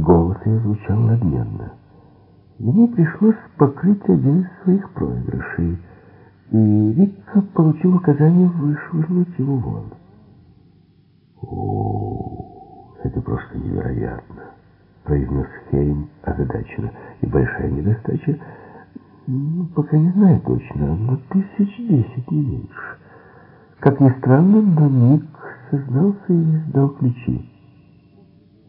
Голос ее звучал надменно. Ему пришлось покрыть один из своих проигрышей, и Рикка получил указание вышвырнуть его вон. «О, это просто невероятно!» — произнес Хейм озадаченно. «И большая недостача, ну, пока не знаю точно, но тысяч десять, не меньше». Как ни странно, но Ник сознался и сдал ключи.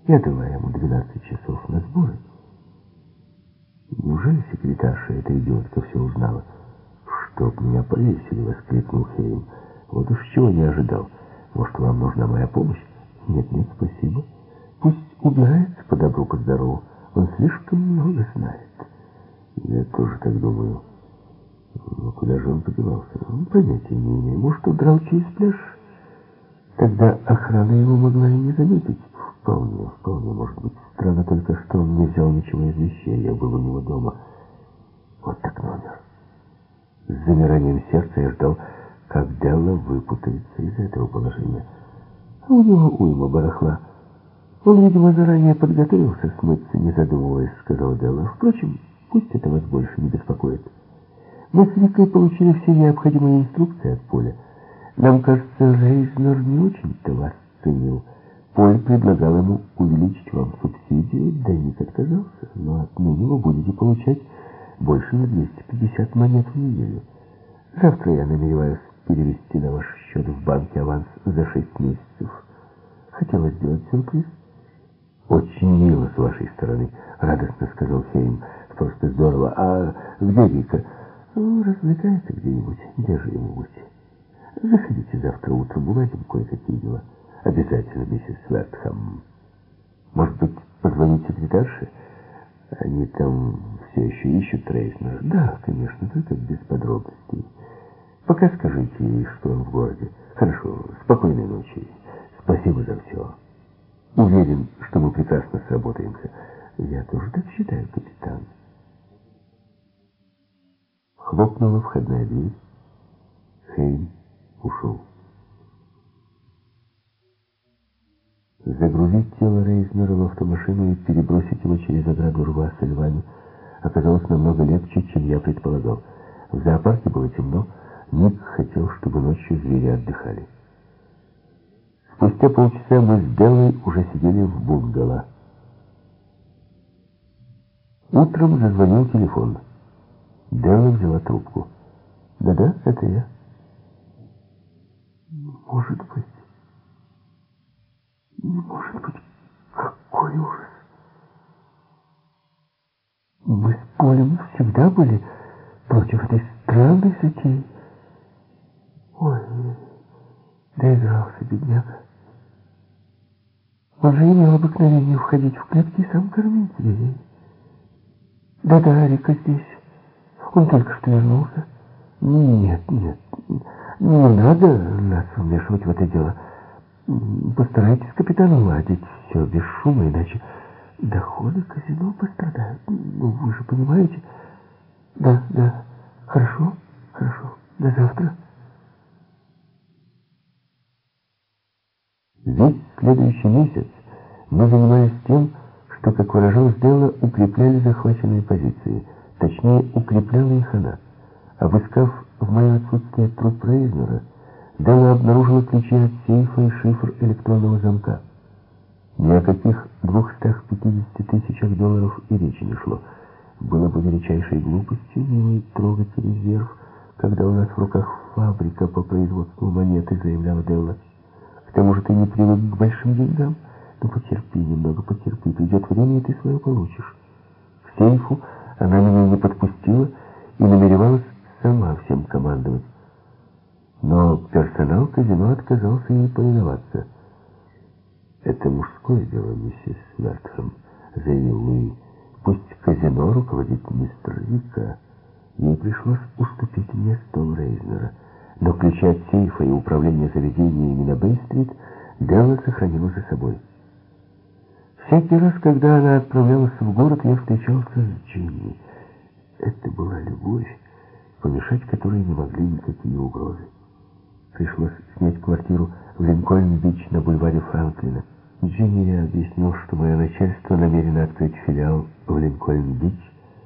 Я дала ему 12 часов на сборы. Неужели секретарша, эта идиотка, все узнала? «Чтоб меня повесили!» — воскликнул Хейм. «Вот уж чего не ожидал. Может, вам нужна моя помощь?» «Нет, нет, спасибо. Пусть убирается по добру, по здорову. Он слишком много знает». «Я тоже так думаю». Но куда же он подевался? Ну, понятия не имею. Может, удрал через пляж? Тогда охрана его могла и не заметить. Вполне, вполне, может быть. Странно только, что он не взял ничего из вещей. Я был у него дома. Вот так номер. С замиранием сердца я ждал, как Делла выпутается из этого положения. А у него уйма барахла. Он, видимо, заранее подготовился смыться, не задумываясь, сказал Делла. Впрочем, пусть это вас больше не беспокоит. Мы с Викой получили все необходимые инструкции от Поля. Нам кажется, Рейзнер не очень-то вас ценил. Поль предлагал ему увеличить вам субсидию, да Ник отказался, но отныне вы будете получать больше на 250 монет в неделю. Завтра я намереваюсь перевести на ваш счет в банке аванс за 6 месяцев. Хотела сделать сюрприз. «Очень мило с вашей стороны», — радостно сказал Хейм. «Просто здорово. А где Вика?» Ну, развлекается где-нибудь, где же ему быть? Заходите завтра утром, уладим кое-какие дела. Обязательно, миссис Вертхам. Может быть, позвонить секретарше? Они там все еще ищут Трейснера. Да, конечно, только без подробностей. Пока скажите ей, что он в городе. Хорошо, спокойной ночи. Спасибо за все. Уверен, что мы прекрасно сработаемся. Я тоже так считаю, капитан. Хлопнула входная дверь. Хейм ушел. Загрузить тело Рейзнера в автомашину и перебросить его через ограду рва со львами оказалось намного легче, чем я предполагал. В зоопарке было темно, Ник хотел, чтобы ночью звери отдыхали. Спустя полчаса мы с Деллой уже сидели в бунгало. Утром зазвонил телефон. Делла взяла трубку. «Да-да, это я». «Может быть. Не может быть. Какой ужас. Мы с Полем всегда были против этой странной затеи. Ой, доигрался бедняга. Он же имел обыкновение входить в клетки и сам кормить зверей. Да-да, Рика здесь». Он только что вернулся. Нет, нет, не надо нас вмешивать в это дело. Постарайтесь, капитан, уладить все без шума, иначе доходы казино пострадают. Ну, вы же понимаете. Да, да, хорошо, хорошо. До завтра. Весь следующий месяц мы занимались тем, что, как выражалось дело, укрепляли захваченные позиции – Точнее, укрепляла их она. Обыскав в мое отсутствие труп Рейзнера, Делла обнаружила ключи от сейфа и шифр электронного замка. Ни о каких 250 тысячах долларов и речи не шло. Было бы величайшей глупостью не трогать резерв, когда у нас в руках фабрика по производству монеты, заявляла Делла. К тому же ты не привык к большим деньгам. Ну, потерпи немного, потерпи. Придет время, и ты свое получишь. В сейфу она меня не подпустила и намеревалась сама всем командовать. Но персонал казино отказался ей повиноваться. «Это мужское дело, миссис Мертхэм», — заявил Луи. «Пусть казино руководит мистер Рика. Ей пришлось уступить мне стол Рейзнера. Но ключи от сейфа и управление заведениями на Бэй-стрит Делла сохранила за собой». Всякий раз, когда она отправлялась в город, я встречался с Джинни. Это была любовь, помешать которой не могли никакие угрозы. Пришлось снять квартиру в Линкольн-Бич на бульваре Франклина. Дженни я объяснил, что мое начальство намерено открыть филиал в Линкольн-Бич,